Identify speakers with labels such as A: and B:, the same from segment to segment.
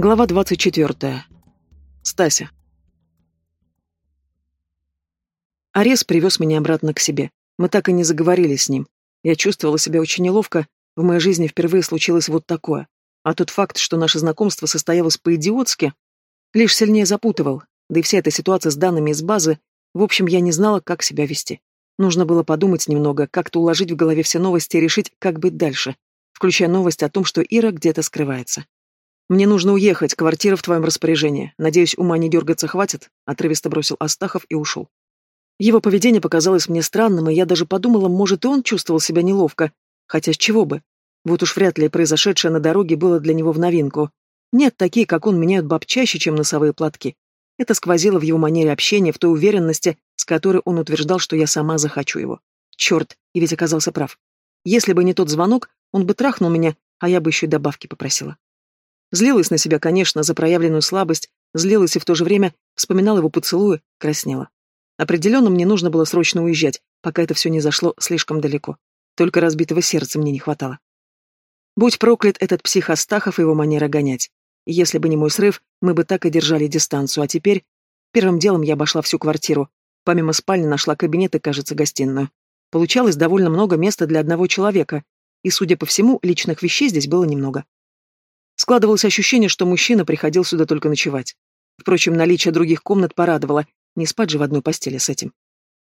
A: Глава 24. Стася. Арес привез меня обратно к себе. Мы так и не заговорили с ним. Я чувствовала себя очень неловко. В моей жизни впервые случилось вот такое. А тот факт, что наше знакомство состоялось по-идиотски, лишь сильнее запутывал. Да и вся эта ситуация с данными из базы, в общем, я не знала, как себя вести. Нужно было подумать немного, как-то уложить в голове все новости и решить, как быть дальше, включая новость о том, что Ира где-то скрывается. «Мне нужно уехать, квартира в твоем распоряжении. Надеюсь, ума не дергаться хватит?» — отрывисто бросил Астахов и ушел. Его поведение показалось мне странным, и я даже подумала, может, и он чувствовал себя неловко. Хотя с чего бы? Вот уж вряд ли произошедшее на дороге было для него в новинку. Нет, такие, как он, меняют баб чаще, чем носовые платки. Это сквозило в его манере общения, в той уверенности, с которой он утверждал, что я сама захочу его. Черт, и ведь оказался прав. Если бы не тот звонок, он бы трахнул меня, а я бы еще и добавки попросила. Злилась на себя, конечно, за проявленную слабость, злилась и в то же время вспоминала его поцелуи, краснела. Определенно мне нужно было срочно уезжать, пока это все не зашло слишком далеко. Только разбитого сердца мне не хватало. Будь проклят этот псих Астахов и его манера гонять. Если бы не мой срыв, мы бы так и держали дистанцию, а теперь... Первым делом я обошла всю квартиру. Помимо спальни нашла кабинет и, кажется, гостиную. Получалось довольно много места для одного человека, и, судя по всему, личных вещей здесь было немного. Складывалось ощущение, что мужчина приходил сюда только ночевать. Впрочем, наличие других комнат порадовало, не спать же в одной постели с этим.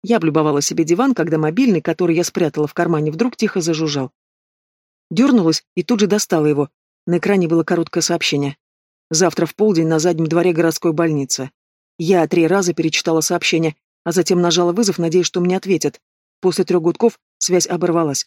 A: Я облюбовала себе диван, когда мобильный, который я спрятала в кармане, вдруг тихо зажужжал. Дернулась и тут же достала его. На экране было короткое сообщение. «Завтра в полдень на заднем дворе городской больницы». Я три раза перечитала сообщение, а затем нажала вызов, надеясь, что мне ответят. После трех гудков связь оборвалась.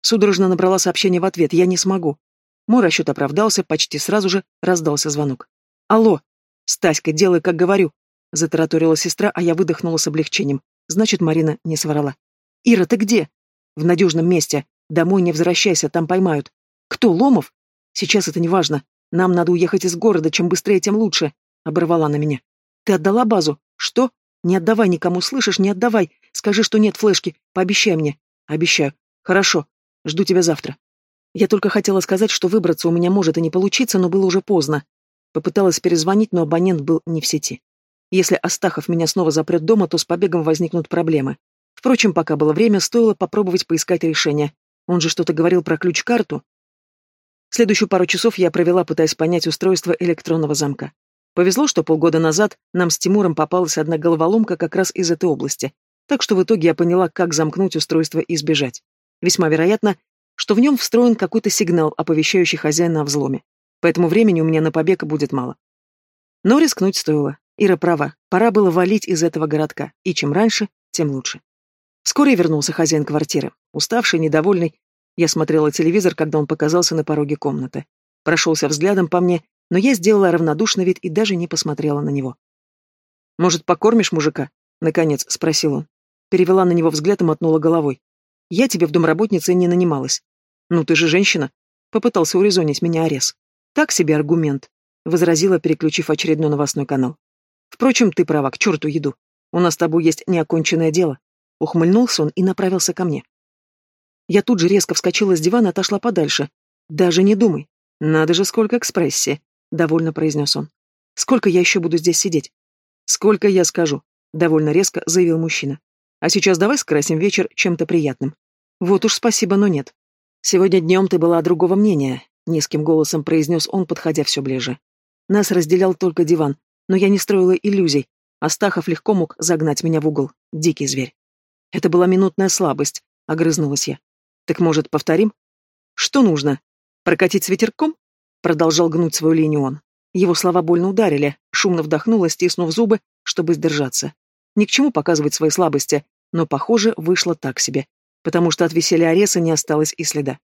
A: Судорожно набрала сообщение в ответ «Я не смогу». Мой расчет оправдался, почти сразу же раздался звонок. «Алло! Стаська, делай, как говорю!» Затараторила сестра, а я выдохнула с облегчением. Значит, Марина не соврала. «Ира, ты где?» «В надежном месте. Домой не возвращайся, там поймают». «Кто, Ломов?» «Сейчас это не важно. Нам надо уехать из города, чем быстрее, тем лучше», — оборвала на меня. «Ты отдала базу?» «Что?» «Не отдавай никому, слышишь, не отдавай. Скажи, что нет флешки. Пообещай мне». «Обещаю. Хорошо. Жду тебя завтра». Я только хотела сказать, что выбраться у меня может и не получиться, но было уже поздно. Попыталась перезвонить, но абонент был не в сети. Если Астахов меня снова запрет дома, то с побегом возникнут проблемы. Впрочем, пока было время, стоило попробовать поискать решение. Он же что-то говорил про ключ-карту. Следующую пару часов я провела, пытаясь понять устройство электронного замка. Повезло, что полгода назад нам с Тимуром попалась одна головоломка как раз из этой области, так что в итоге я поняла, как замкнуть устройство и сбежать. Весьма вероятно, что в нем встроен какой-то сигнал, оповещающий хозяина о взломе. Поэтому времени у меня на побег будет мало. Но рискнуть стоило. Ира права, пора было валить из этого городка, и чем раньше, тем лучше. Вскоре вернулся хозяин квартиры. Уставший, недовольный, я смотрела телевизор, когда он показался на пороге комнаты. Прошелся взглядом по мне, но я сделала равнодушный вид и даже не посмотрела на него. «Может, покормишь мужика?» — наконец спросил он. Перевела на него взгляд и мотнула головой. Я тебе в домработнице не нанималась. Ну ты же женщина. Попытался урезонить меня Арес. Так себе аргумент, возразила, переключив очередной новостной канал. Впрочем, ты права, к черту еду. У нас с тобой есть неоконченное дело. Ухмыльнулся он и направился ко мне. Я тут же резко вскочила с дивана и отошла подальше. Даже не думай. Надо же, сколько экспрессии, довольно произнес он. Сколько я еще буду здесь сидеть? Сколько я скажу, довольно резко заявил мужчина. А сейчас давай скрасим вечер чем-то приятным. Вот уж спасибо, но нет. Сегодня днем ты была другого мнения, низким голосом произнес он, подходя все ближе. Нас разделял только диван, но я не строила иллюзий. Астахов легко мог загнать меня в угол. Дикий зверь. Это была минутная слабость, огрызнулась я. Так может, повторим? Что нужно? Прокатить с ветерком? Продолжал гнуть свою линию он. Его слова больно ударили, шумно вдохнула, стиснув зубы, чтобы сдержаться. Ни к чему показывать свои слабости, но, похоже, вышло так себе, потому что от веселья Ареса не осталось и следа.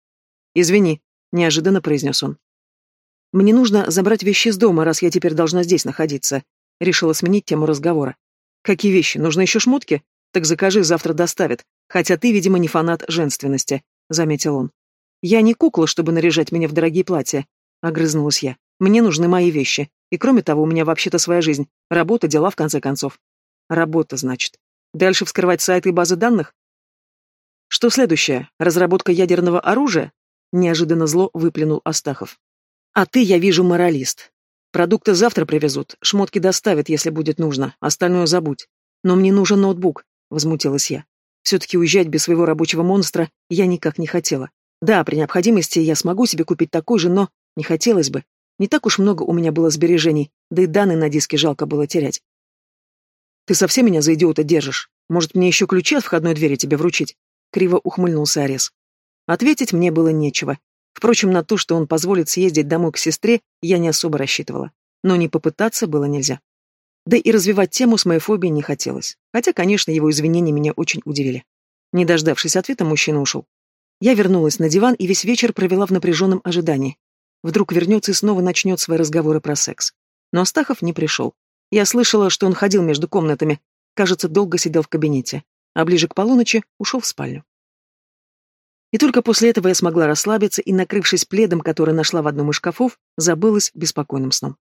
A: «Извини», — неожиданно произнес он. «Мне нужно забрать вещи из дома, раз я теперь должна здесь находиться», — решила сменить тему разговора. «Какие вещи? Нужны еще шмотки? Так закажи, завтра доставят. Хотя ты, видимо, не фанат женственности», — заметил он. «Я не кукла, чтобы наряжать меня в дорогие платья», — огрызнулась я. «Мне нужны мои вещи. И кроме того, у меня вообще-то своя жизнь. Работа, дела, в конце концов. Работа, значит. Дальше вскрывать сайты и базы данных? Что следующее? Разработка ядерного оружия? Неожиданно зло выплюнул Астахов. А ты, я вижу, моралист. Продукты завтра привезут, шмотки доставят, если будет нужно, остальное забудь. Но мне нужен ноутбук, возмутилась я. Все-таки уезжать без своего рабочего монстра я никак не хотела. Да, при необходимости я смогу себе купить такой же, но не хотелось бы. Не так уж много у меня было сбережений, да и данные на диске жалко было терять. «Ты совсем меня за идиота держишь? Может, мне еще ключи от входной двери тебе вручить?» Криво ухмыльнулся Арес. Ответить мне было нечего. Впрочем, на то, что он позволит съездить домой к сестре, я не особо рассчитывала. Но не попытаться было нельзя. Да и развивать тему с моей фобией не хотелось. Хотя, конечно, его извинения меня очень удивили. Не дождавшись ответа, мужчина ушел. Я вернулась на диван и весь вечер провела в напряженном ожидании. Вдруг вернется и снова начнет свои разговоры про секс. Но Астахов не пришел. Я слышала, что он ходил между комнатами. Кажется, долго сидел в кабинете. А ближе к полуночи ушел в спальню. И только после этого я смогла расслабиться и, накрывшись пледом, который нашла в одном из шкафов, забылась беспокойным сном.